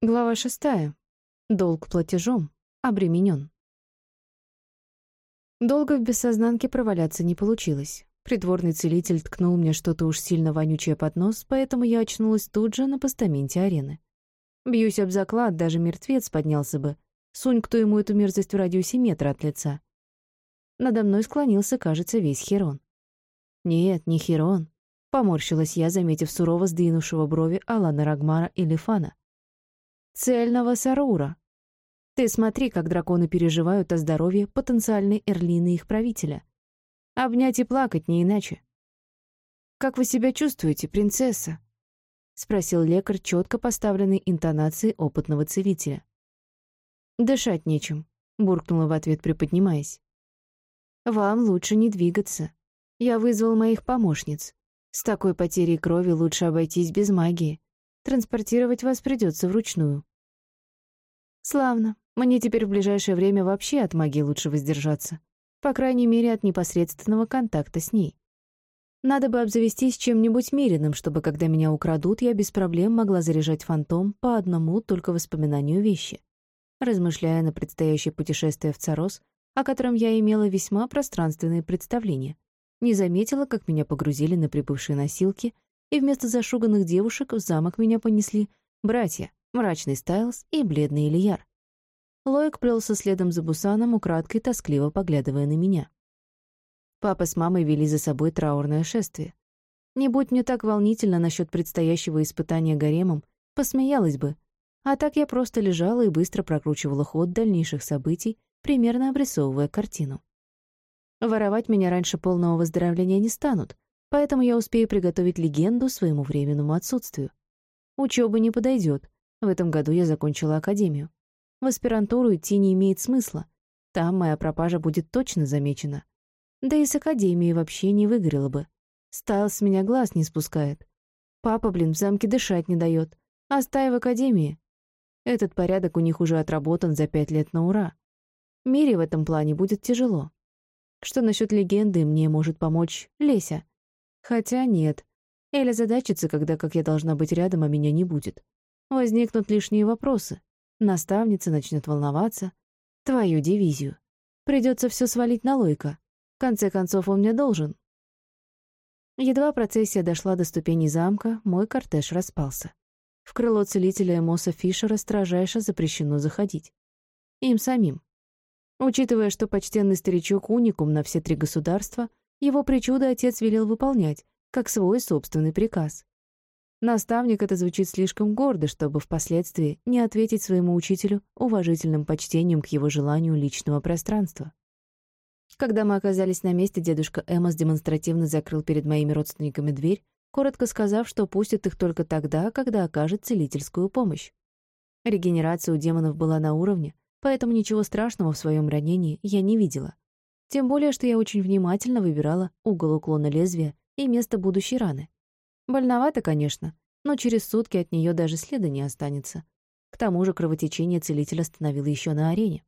Глава шестая. Долг платежом. Обременен. Долго в бессознанке проваляться не получилось. Придворный целитель ткнул мне что-то уж сильно вонючее под нос, поэтому я очнулась тут же на постаменте арены. Бьюсь об заклад, даже мертвец поднялся бы. Сунь кто ему эту мерзость в радиусе метра от лица. Надо мной склонился, кажется, весь Херон. Нет, не Херон. Поморщилась я, заметив сурово сдвинувшего брови Алана Рагмара и Лифана цельного Сарура. Ты смотри, как драконы переживают о здоровье потенциальной Эрлины их правителя. Обнять и плакать не иначе. «Как вы себя чувствуете, принцесса?» — спросил лекарь четко поставленной интонацией опытного целителя. «Дышать нечем», — буркнула в ответ, приподнимаясь. «Вам лучше не двигаться. Я вызвал моих помощниц. С такой потерей крови лучше обойтись без магии. Транспортировать вас придется вручную. Славно. Мне теперь в ближайшее время вообще от магии лучше воздержаться. По крайней мере, от непосредственного контакта с ней. Надо бы обзавестись чем-нибудь миренным, чтобы, когда меня украдут, я без проблем могла заряжать фантом по одному только воспоминанию вещи. Размышляя на предстоящее путешествие в Царос, о котором я имела весьма пространственные представления, не заметила, как меня погрузили на прибывшие носилки, и вместо зашуганных девушек в замок меня понесли братья, мрачный Стайлз и бледный Ильяр. Лоик плелся следом за Бусаном, украдкой тоскливо поглядывая на меня. Папа с мамой вели за собой траурное шествие. Не будь мне так волнительно насчет предстоящего испытания гаремом, посмеялась бы. А так я просто лежала и быстро прокручивала ход дальнейших событий, примерно обрисовывая картину. Воровать меня раньше полного выздоровления не станут, поэтому я успею приготовить легенду своему временному отсутствию. Учеба не подойдет, в этом году я закончила академию. В аспирантуру идти не имеет смысла. Там моя пропажа будет точно замечена. Да и с академией вообще не выгорело бы. Стайл с меня глаз не спускает. Папа, блин, в замке дышать не дает. А стая в академии? Этот порядок у них уже отработан за пять лет на ура. Мире в этом плане будет тяжело. Что насчет легенды мне может помочь Леся? Хотя нет. Эля задачится, когда как я должна быть рядом, а меня не будет. Возникнут лишние вопросы. Наставница начнет волноваться. Твою дивизию. Придется все свалить на Лойка. В конце концов, он мне должен. Едва процессия дошла до ступени замка, мой кортеж распался. В крыло целителя Эмоса Фишера строжайше запрещено заходить. Им самим. Учитывая, что почтенный старичок уникум на все три государства, его причуды отец велел выполнять, как свой собственный приказ. Наставник это звучит слишком гордо, чтобы впоследствии не ответить своему учителю уважительным почтением к его желанию личного пространства. Когда мы оказались на месте, дедушка Эмос демонстративно закрыл перед моими родственниками дверь, коротко сказав, что пустит их только тогда, когда окажет целительскую помощь. Регенерация у демонов была на уровне, поэтому ничего страшного в своем ранении я не видела. Тем более, что я очень внимательно выбирала угол уклона лезвия и место будущей раны. Больновато, конечно, но через сутки от нее даже следа не останется. К тому же кровотечение целитель остановил еще на арене.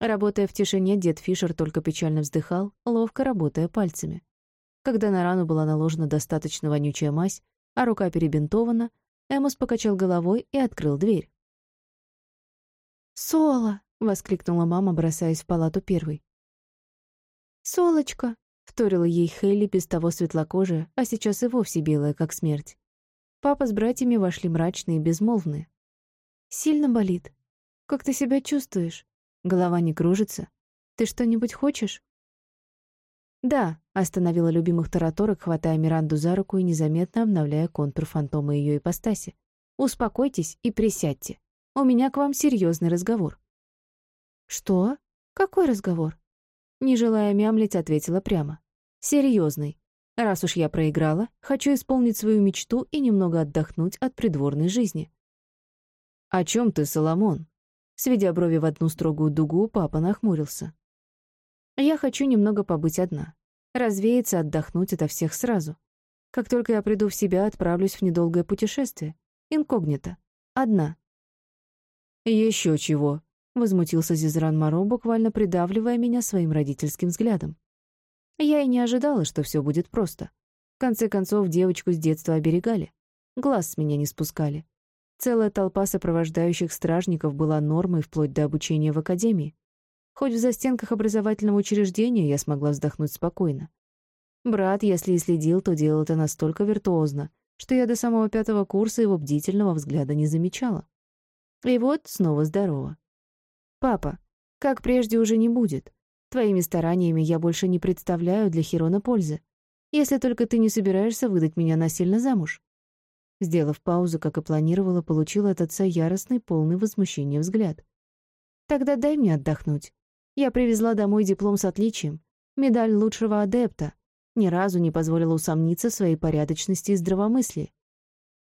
Работая в тишине, дед Фишер только печально вздыхал, ловко работая пальцами. Когда на рану была наложена достаточно вонючая мазь, а рука перебинтована, Эмос покачал головой и открыл дверь. «Соло!» — воскликнула мама, бросаясь в палату первой. «Солочка!» — вторила ей Хейли без того светлокожая, а сейчас и вовсе белая, как смерть. Папа с братьями вошли мрачные и безмолвные. «Сильно болит? Как ты себя чувствуешь? Голова не кружится? Ты что-нибудь хочешь?» «Да», — остановила любимых тараторок, хватая Миранду за руку и незаметно обновляя контур фантома ее ипостаси. «Успокойтесь и присядьте. У меня к вам серьезный разговор». «Что? Какой разговор?» Не желая мямлить, ответила прямо. «Серьезный. Раз уж я проиграла, хочу исполнить свою мечту и немного отдохнуть от придворной жизни». «О чем ты, Соломон?» Сведя брови в одну строгую дугу, папа нахмурился. «Я хочу немного побыть одна. Развеяться, отдохнуть ото всех сразу. Как только я приду в себя, отправлюсь в недолгое путешествие. Инкогнито. Одна». «Еще чего», — возмутился Зизран Моро, буквально придавливая меня своим родительским взглядом. Я и не ожидала, что все будет просто. В конце концов, девочку с детства оберегали. Глаз с меня не спускали. Целая толпа сопровождающих стражников была нормой вплоть до обучения в академии. Хоть в застенках образовательного учреждения я смогла вздохнуть спокойно. Брат, если и следил, то делал это настолько виртуозно, что я до самого пятого курса его бдительного взгляда не замечала. И вот снова здорово. «Папа, как прежде уже не будет. Твоими стараниями я больше не представляю для Хирона пользы. Если только ты не собираешься выдать меня насильно замуж». Сделав паузу, как и планировала, получила от отца яростный, полный возмущения взгляд. «Тогда дай мне отдохнуть. Я привезла домой диплом с отличием, медаль лучшего адепта. Ни разу не позволила усомниться в своей порядочности и здравомыслии.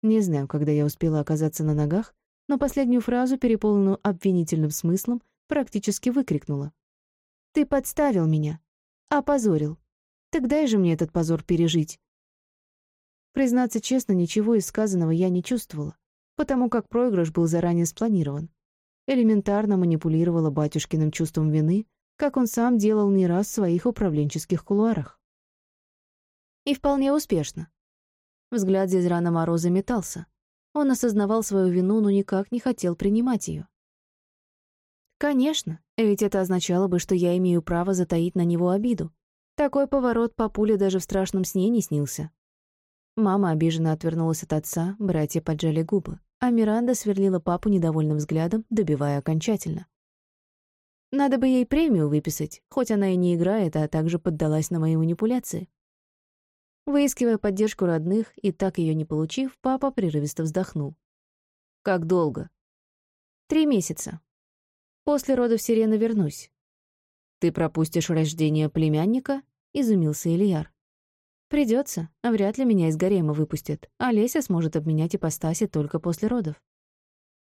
Не знаю, когда я успела оказаться на ногах, но последнюю фразу, переполненную обвинительным смыслом, практически выкрикнула. «Ты подставил меня. Опозорил. Так дай же мне этот позор пережить». Признаться честно, ничего из сказанного я не чувствовала, потому как проигрыш был заранее спланирован. Элементарно манипулировала батюшкиным чувством вины, как он сам делал не раз в своих управленческих кулуарах. И вполне успешно. Взгляд Зизрана Мороза метался. Он осознавал свою вину, но никак не хотел принимать ее. Конечно, ведь это означало бы, что я имею право затаить на него обиду. Такой поворот по пуле даже в страшном сне не снился. Мама обиженно отвернулась от отца, братья поджали губы, а Миранда сверлила папу недовольным взглядом, добивая окончательно. Надо бы ей премию выписать, хоть она и не играет, а также поддалась на мои манипуляции. Выискивая поддержку родных и так ее не получив, папа прерывисто вздохнул. «Как долго?» «Три месяца. После родов Сирены вернусь». «Ты пропустишь рождение племянника?» — изумился Ильяр. «Придется, а вряд ли меня из гарема выпустят, а Леся сможет обменять ипостаси только после родов».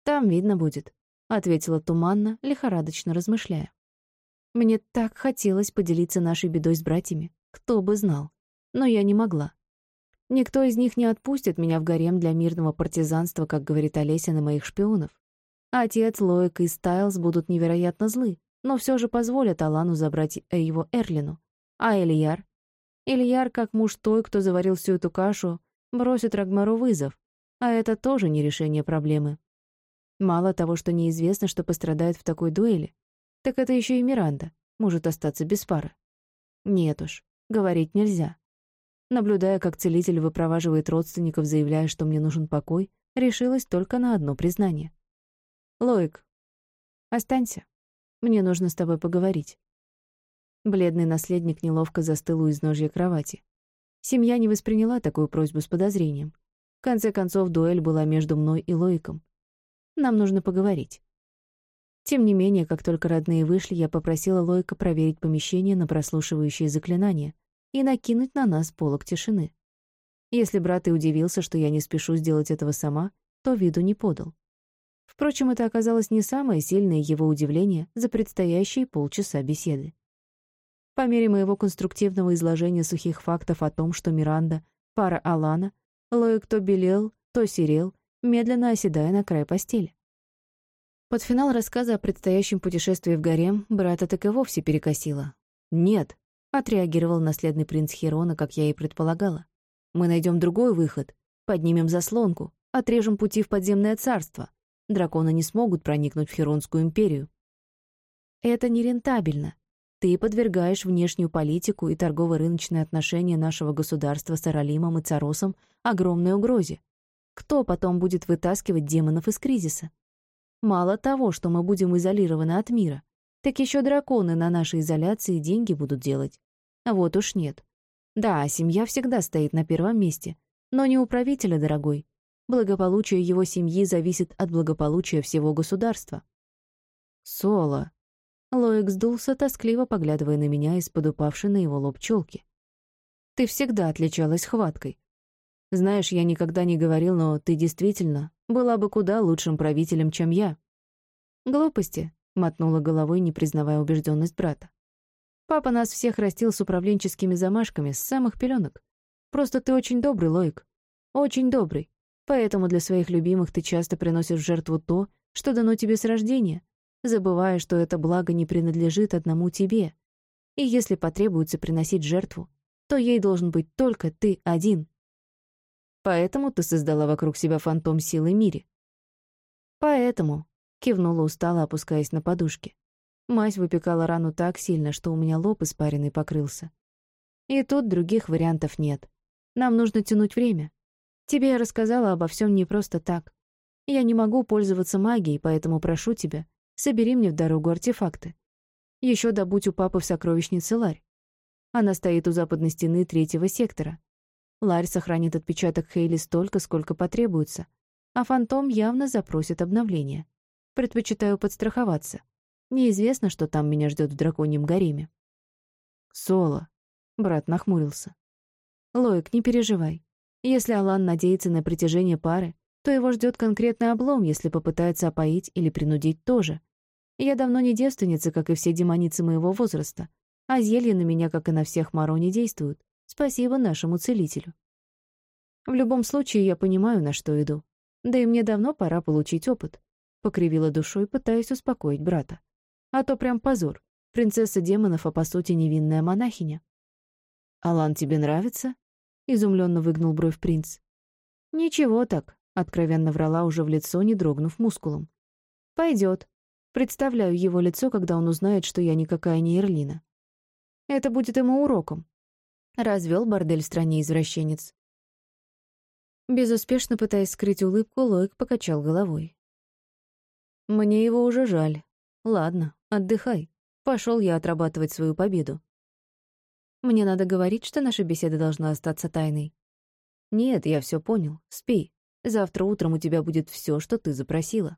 «Там видно будет», — ответила туманно, лихорадочно размышляя. «Мне так хотелось поделиться нашей бедой с братьями, кто бы знал, но я не могла. Никто из них не отпустит меня в гарем для мирного партизанства, как говорит Олеся на моих шпионов. Отец, Лоик и Стайлз будут невероятно злы, но все же позволят Алану забрать его Эрлину. А Ильяр? Ильяр, как муж той, кто заварил всю эту кашу, бросит Рагмару вызов, а это тоже не решение проблемы. Мало того, что неизвестно, что пострадает в такой дуэли, так это еще и Миранда может остаться без пары. Нет уж, говорить нельзя. Наблюдая, как целитель выпроваживает родственников, заявляя, что мне нужен покой, решилась только на одно признание. Лоик, останься. Мне нужно с тобой поговорить. Бледный наследник неловко застыл у изножья кровати. Семья не восприняла такую просьбу с подозрением. В конце концов, дуэль была между мной и Лоиком. Нам нужно поговорить. Тем не менее, как только родные вышли, я попросила Лойка проверить помещение на прослушивающие заклинания и накинуть на нас полог тишины. Если брат и удивился, что я не спешу сделать этого сама, то виду не подал. Впрочем, это оказалось не самое сильное его удивление за предстоящие полчаса беседы. По мере моего конструктивного изложения сухих фактов о том, что Миранда — пара Алана, Лоик то белел, то серел, медленно оседая на край постели. Под финал рассказа о предстоящем путешествии в гарем брата так и вовсе перекосило. «Нет», — отреагировал наследный принц Херона, как я и предполагала. «Мы найдем другой выход, поднимем заслонку, отрежем пути в подземное царство, драконы не смогут проникнуть в Херонскую империю. Это нерентабельно. Ты подвергаешь внешнюю политику и торгово-рыночные отношения нашего государства с Аралимом и Царосом огромной угрозе. Кто потом будет вытаскивать демонов из кризиса? Мало того, что мы будем изолированы от мира, так еще драконы на нашей изоляции деньги будут делать. А вот уж нет. Да, семья всегда стоит на первом месте, но не у правителя, дорогой. Благополучие его семьи зависит от благополучия всего государства. Соло. Лоик сдулся, тоскливо поглядывая на меня из-под упавшей на его лоб челки. Ты всегда отличалась хваткой. Знаешь, я никогда не говорил, но ты действительно была бы куда лучшим правителем, чем я. Глупости, мотнула головой, не признавая убежденность брата. Папа нас всех растил с управленческими замашками с самых пеленок. Просто ты очень добрый, Лоик. Очень добрый. Поэтому для своих любимых ты часто приносишь в жертву то, что дано тебе с рождения, забывая, что это благо не принадлежит одному тебе. И если потребуется приносить жертву, то ей должен быть только ты один. Поэтому ты создала вокруг себя фантом силы мире, «Поэтому», — кивнула устало, опускаясь на подушки. Мазь выпекала рану так сильно, что у меня лоб испаренный покрылся. И тут других вариантов нет. Нам нужно тянуть время. Тебе я рассказала обо всем не просто так. Я не могу пользоваться магией, поэтому прошу тебя, собери мне в дорогу артефакты. Еще добудь у папы в сокровищнице ларь. Она стоит у западной стены третьего сектора. Ларь сохранит отпечаток Хейли столько, сколько потребуется, а фантом явно запросит обновление. Предпочитаю подстраховаться. Неизвестно, что там меня ждет в драконьем гареме. Соло. Брат нахмурился. Лоик, не переживай. Если Алан надеется на притяжение пары, то его ждет конкретный облом, если попытается опоить или принудить тоже. Я давно не девственница, как и все демоницы моего возраста, а зелья на меня, как и на всех Маро, не действуют. Спасибо нашему целителю. В любом случае, я понимаю, на что иду. Да и мне давно пора получить опыт. Покривила душой, пытаясь успокоить брата. А то прям позор. Принцесса демонов, а по сути невинная монахиня. «Алан тебе нравится?» — изумленно выгнул бровь принц. «Ничего так», — откровенно врала уже в лицо, не дрогнув мускулом. «Пойдет. Представляю его лицо, когда он узнает, что я никакая не Эрлина. Это будет ему уроком». Развел бордель в стране извращенец. Безуспешно пытаясь скрыть улыбку, Лоик покачал головой. «Мне его уже жаль. Ладно, отдыхай. Пошел я отрабатывать свою победу. Мне надо говорить, что наша беседа должна остаться тайной. Нет, я все понял. Спи. Завтра утром у тебя будет все, что ты запросила.